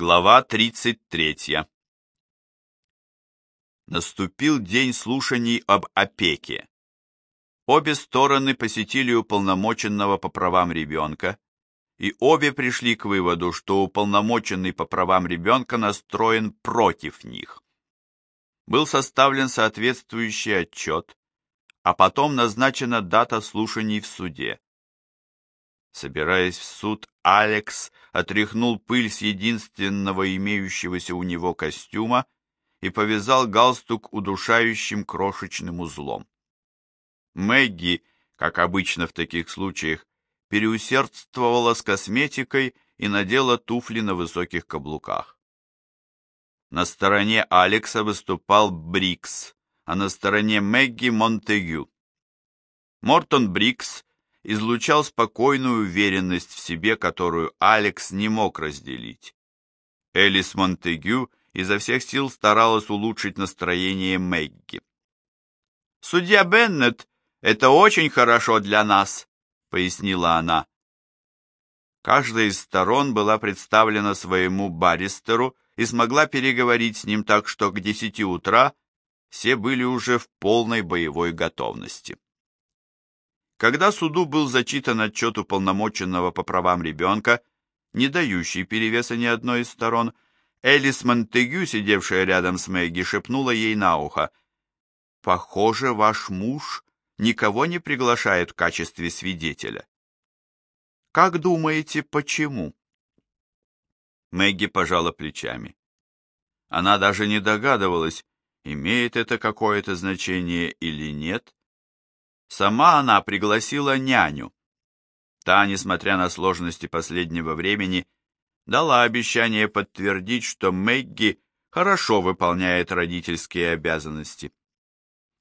Глава 33. Наступил день слушаний об опеке. Обе стороны посетили уполномоченного по правам ребенка, и обе пришли к выводу, что уполномоченный по правам ребенка настроен против них. Был составлен соответствующий отчет, а потом назначена дата слушаний в суде. Собираясь в суд, Алекс отряхнул пыль с единственного имеющегося у него костюма и повязал галстук удушающим крошечным узлом. Мэгги, как обычно в таких случаях, переусердствовала с косметикой и надела туфли на высоких каблуках. На стороне Алекса выступал Брикс, а на стороне Мэгги Монтегю. Мортон Брикс излучал спокойную уверенность в себе, которую Алекс не мог разделить. Элис Монтегю изо всех сил старалась улучшить настроение Мэгги. «Судья Беннет, это очень хорошо для нас», — пояснила она. Каждая из сторон была представлена своему баристеру и смогла переговорить с ним так, что к десяти утра все были уже в полной боевой готовности. Когда суду был зачитан отчет уполномоченного по правам ребенка, не дающий перевеса ни одной из сторон, Элис Монтегю, сидевшая рядом с Мэгги, шепнула ей на ухо. «Похоже, ваш муж никого не приглашает в качестве свидетеля». «Как думаете, почему?» Мэгги пожала плечами. Она даже не догадывалась, имеет это какое-то значение или нет, Сама она пригласила няню. Та, несмотря на сложности последнего времени, дала обещание подтвердить, что Мэгги хорошо выполняет родительские обязанности.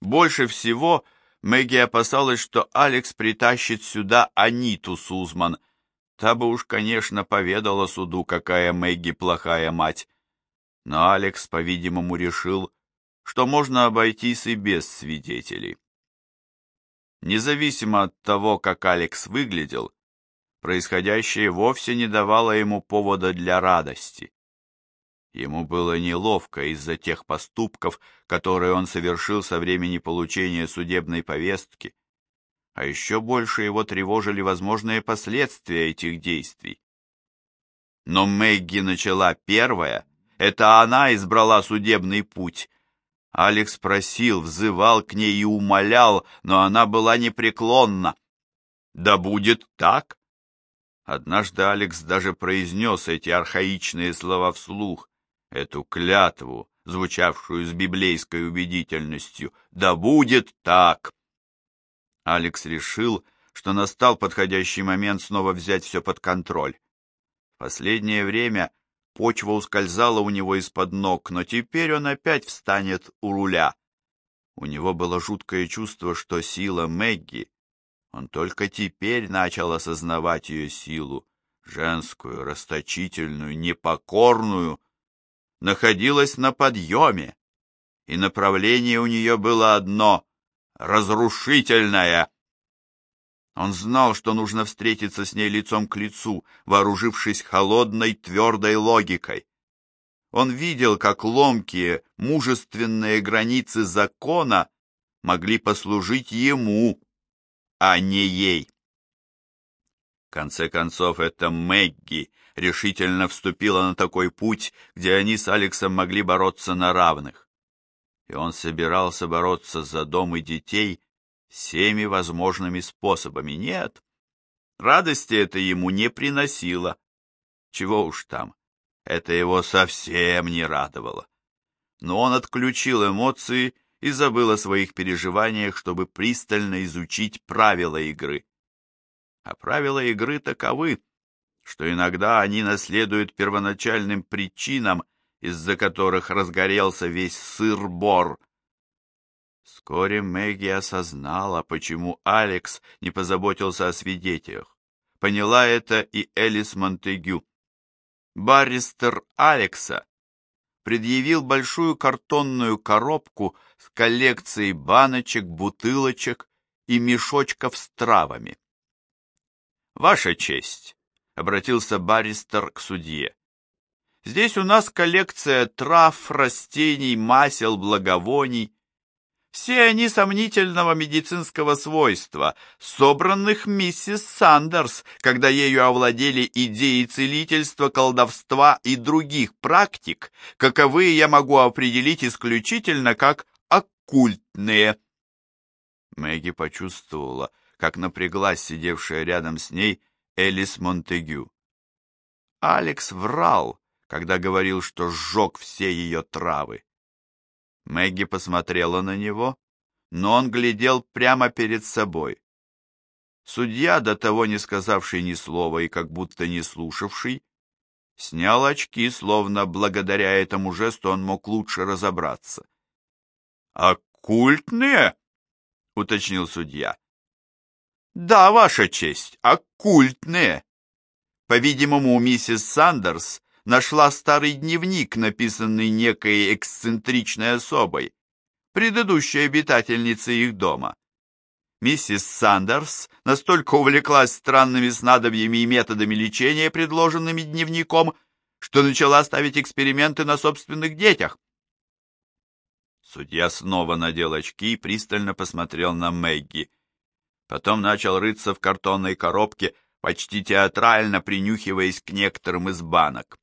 Больше всего Мэгги опасалась, что Алекс притащит сюда Аниту Сузман. Та бы уж, конечно, поведала суду, какая Мэгги плохая мать. Но Алекс, по-видимому, решил, что можно обойтись и без свидетелей. Независимо от того, как Алекс выглядел, происходящее вовсе не давало ему повода для радости. Ему было неловко из-за тех поступков, которые он совершил со времени получения судебной повестки, а еще больше его тревожили возможные последствия этих действий. Но Мэгги начала первая, это она избрала судебный путь, Алекс просил, взывал к ней и умолял, но она была непреклонна. «Да будет так!» Однажды Алекс даже произнес эти архаичные слова вслух, эту клятву, звучавшую с библейской убедительностью. «Да будет так!» Алекс решил, что настал подходящий момент снова взять все под контроль. В последнее время Почва ускользала у него из-под ног, но теперь он опять встанет у руля. У него было жуткое чувство, что сила Мэгги, он только теперь начал осознавать ее силу, женскую, расточительную, непокорную, находилась на подъеме, и направление у нее было одно — разрушительное. Он знал, что нужно встретиться с ней лицом к лицу, вооружившись холодной, твердой логикой. Он видел, как ломкие, мужественные границы закона могли послужить ему, а не ей. В конце концов, это Мэгги решительно вступила на такой путь, где они с Алексом могли бороться на равных. И он собирался бороться за дом и детей, всеми возможными способами. Нет, радости это ему не приносило. Чего уж там, это его совсем не радовало. Но он отключил эмоции и забыл о своих переживаниях, чтобы пристально изучить правила игры. А правила игры таковы, что иногда они наследуют первоначальным причинам, из-за которых разгорелся весь сыр-бор, Вскоре Мэгги осознала, почему Алекс не позаботился о свидетелях. Поняла это и Элис Монтегю. Барристер Алекса предъявил большую картонную коробку с коллекцией баночек, бутылочек и мешочков с травами. «Ваша честь», — обратился баристер к судье, — Здесь у нас коллекция трав, растений, масел, благовоний. Все они сомнительного медицинского свойства, собранных миссис Сандерс, когда ею овладели идеи целительства, колдовства и других практик, каковые я могу определить исключительно как оккультные. Мэгги почувствовала, как напряглась сидевшая рядом с ней Элис Монтегю. Алекс врал, когда говорил, что сжег все ее травы. Мэгги посмотрела на него, но он глядел прямо перед собой. Судья, до того не сказавший ни слова и как будто не слушавший, снял очки, словно благодаря этому жесту он мог лучше разобраться. «Оккультные?» — уточнил судья. «Да, Ваша честь, оккультные. По-видимому, миссис Сандерс нашла старый дневник, написанный некой эксцентричной особой, предыдущей обитательницей их дома. Миссис Сандерс настолько увлеклась странными снадобьями и методами лечения, предложенными дневником, что начала ставить эксперименты на собственных детях. Судья снова надел очки и пристально посмотрел на Мэгги. Потом начал рыться в картонной коробке, почти театрально принюхиваясь к некоторым из банок.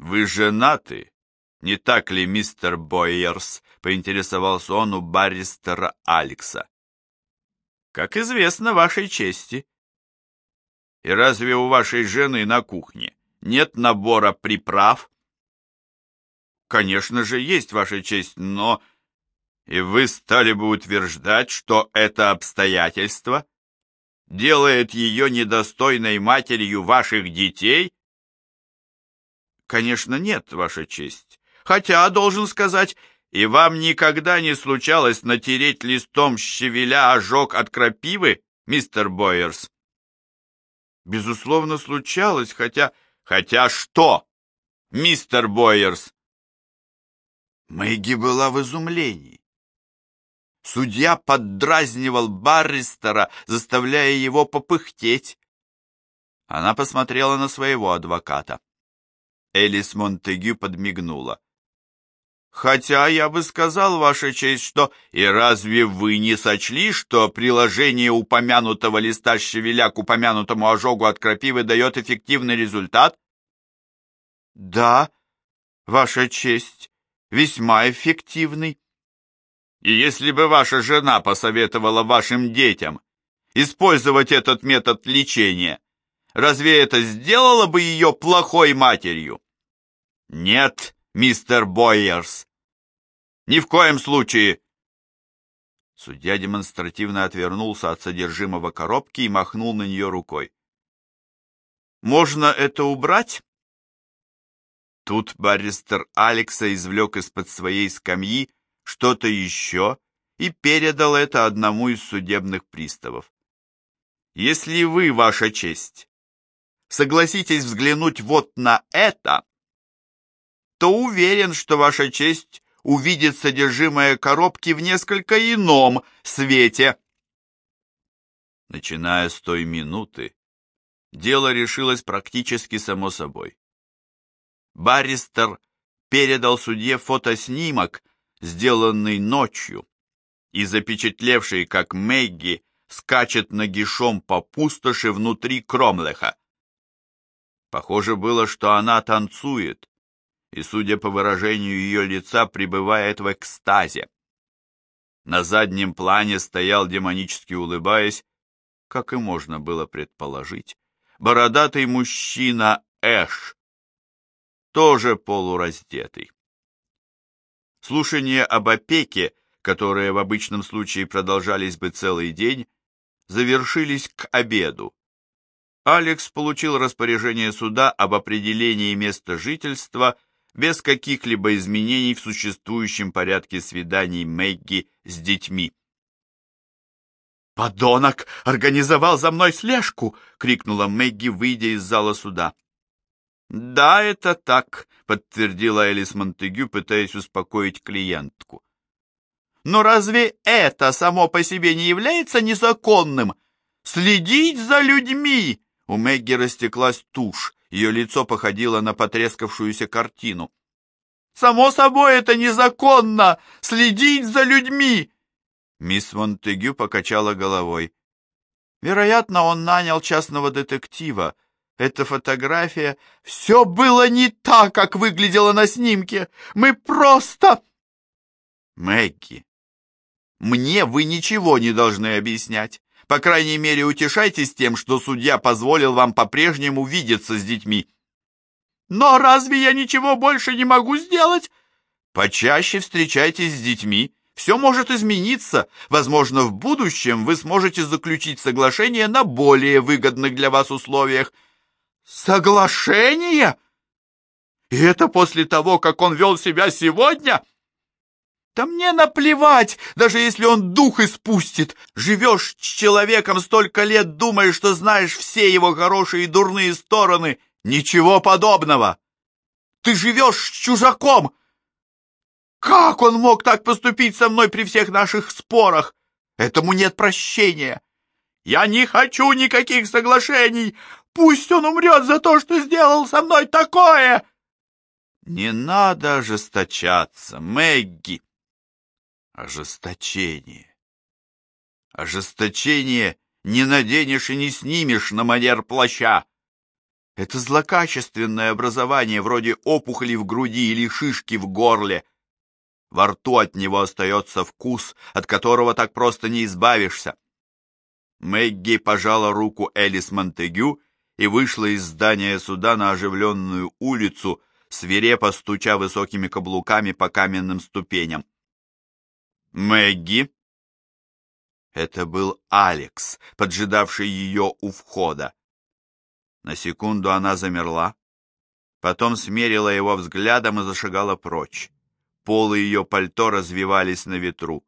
«Вы женаты, не так ли, мистер Бойерс?» — поинтересовался он у баристера Алекса. «Как известно вашей чести». «И разве у вашей жены на кухне нет набора приправ?» «Конечно же есть, ваша честь, но...» «И вы стали бы утверждать, что это обстоятельство делает ее недостойной матерью ваших детей?» Конечно, нет, Ваша честь. Хотя, должен сказать, и вам никогда не случалось натереть листом щавеля ожог от крапивы, мистер Бойерс? Безусловно, случалось, хотя... Хотя что, мистер Бойерс? Мэгги была в изумлении. Судья поддразнивал Барристера, заставляя его попыхтеть. Она посмотрела на своего адвоката. Элис Монтегю подмигнула. «Хотя я бы сказал, Ваша честь, что... И разве вы не сочли, что приложение упомянутого листа щавеля к упомянутому ожогу от крапивы дает эффективный результат?» «Да, Ваша честь, весьма эффективный». «И если бы ваша жена посоветовала вашим детям использовать этот метод лечения, Разве это сделало бы ее плохой матерью? Нет, мистер Бойерс. Ни в коем случае. Судья демонстративно отвернулся от содержимого коробки и махнул на нее рукой. Можно это убрать? Тут баристер Алекса извлек из-под своей скамьи что-то еще и передал это одному из судебных приставов. Если вы, ваша честь, согласитесь взглянуть вот на это, то уверен, что ваша честь увидит содержимое коробки в несколько ином свете. Начиная с той минуты, дело решилось практически само собой. Баристер передал судье фотоснимок, сделанный ночью, и запечатлевший, как Мэгги скачет нагишом по пустоши внутри Кромлеха. Похоже было, что она танцует, и, судя по выражению ее лица, пребывает в экстазе. На заднем плане стоял, демонически улыбаясь, как и можно было предположить, бородатый мужчина Эш, тоже полураздетый. Слушания об опеке, которые в обычном случае продолжались бы целый день, завершились к обеду, Алекс получил распоряжение суда об определении места жительства без каких-либо изменений в существующем порядке свиданий Мэгги с детьми. «Подонок организовал за мной слежку!» — крикнула Мэгги, выйдя из зала суда. «Да, это так», — подтвердила Элис Монтегю, пытаясь успокоить клиентку. «Но разве это само по себе не является незаконным? Следить за людьми!» У Мэгги растеклась тушь, Ее лицо походило на потрескавшуюся картину. «Само собой, это незаконно! Следить за людьми!» Мисс Монтегю покачала головой. «Вероятно, он нанял частного детектива. Эта фотография... Все было не так, как выглядело на снимке. Мы просто...» «Мэгги, мне вы ничего не должны объяснять. По крайней мере, утешайтесь тем, что судья позволил вам по-прежнему видеться с детьми. Но разве я ничего больше не могу сделать? Почаще встречайтесь с детьми. Все может измениться. Возможно, в будущем вы сможете заключить соглашение на более выгодных для вас условиях. Соглашение? И это после того, как он вел себя сегодня? Да мне наплевать, даже если он дух испустит. Живешь с человеком столько лет, думаешь, что знаешь все его хорошие и дурные стороны. Ничего подобного. Ты живешь с чужаком. Как он мог так поступить со мной при всех наших спорах? Этому нет прощения. Я не хочу никаких соглашений. Пусть он умрет за то, что сделал со мной такое. Не надо ожесточаться, Мэгги ожесточение. Ожесточение не наденешь и не снимешь на манер плаща. Это злокачественное образование, вроде опухоли в груди или шишки в горле. Во рту от него остается вкус, от которого так просто не избавишься. Мэгги пожала руку Элис Монтегю и вышла из здания суда на оживленную улицу, свирепо стуча высокими каблуками по каменным ступеням. Мэгги. Это был Алекс, поджидавший ее у входа. На секунду она замерла, потом смерила его взглядом и зашагала прочь. Полы ее пальто развивались на ветру.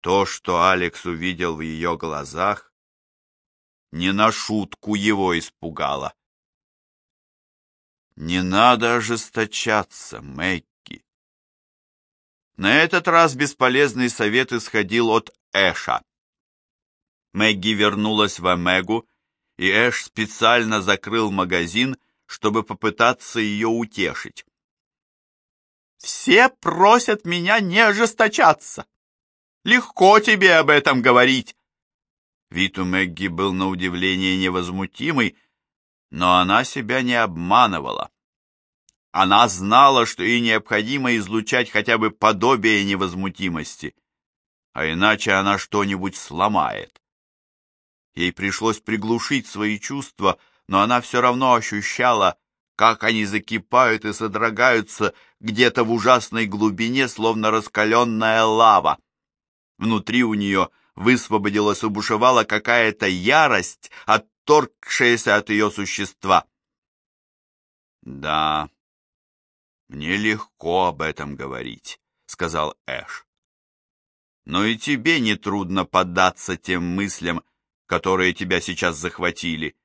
То, что Алекс увидел в ее глазах, не на шутку его испугало. «Не надо ожесточаться, Мэгги. На этот раз бесполезный совет исходил от Эша. Мэгги вернулась в Омегу, и Эш специально закрыл магазин, чтобы попытаться ее утешить. «Все просят меня не ожесточаться. Легко тебе об этом говорить». Вид у Мэгги был на удивление невозмутимый, но она себя не обманывала. Она знала, что ей необходимо излучать хотя бы подобие невозмутимости, а иначе она что-нибудь сломает. Ей пришлось приглушить свои чувства, но она все равно ощущала, как они закипают и содрогаются где-то в ужасной глубине, словно раскаленная лава. Внутри у нее высвободилась и какая-то ярость, отторгшаяся от ее существа. Да, «Мне легко об этом говорить», — сказал Эш. «Но и тебе не трудно поддаться тем мыслям, которые тебя сейчас захватили».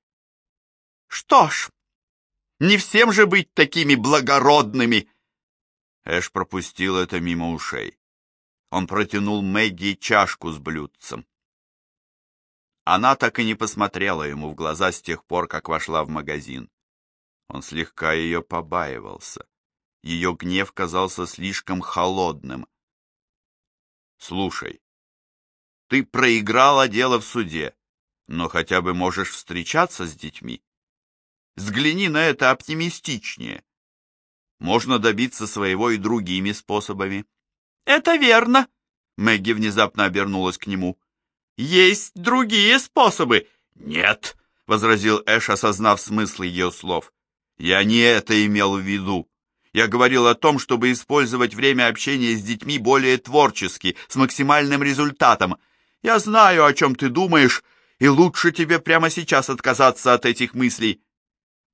«Что ж, не всем же быть такими благородными!» Эш пропустил это мимо ушей. Он протянул Мэгги чашку с блюдцем. Она так и не посмотрела ему в глаза с тех пор, как вошла в магазин. Он слегка ее побаивался. Ее гнев казался слишком холодным. «Слушай, ты проиграла дело в суде, но хотя бы можешь встречаться с детьми. Взгляни на это оптимистичнее. Можно добиться своего и другими способами». «Это верно», — Мэгги внезапно обернулась к нему. «Есть другие способы». «Нет», — возразил Эш, осознав смысл ее слов. «Я не это имел в виду. Я говорил о том, чтобы использовать время общения с детьми более творчески, с максимальным результатом. Я знаю, о чем ты думаешь, и лучше тебе прямо сейчас отказаться от этих мыслей.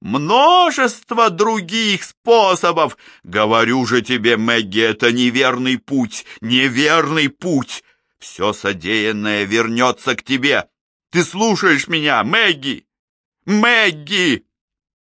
Множество других способов. Говорю же тебе, Мэгги, это неверный путь, неверный путь. Все содеянное вернется к тебе. Ты слушаешь меня, Мэгги? Мэгги!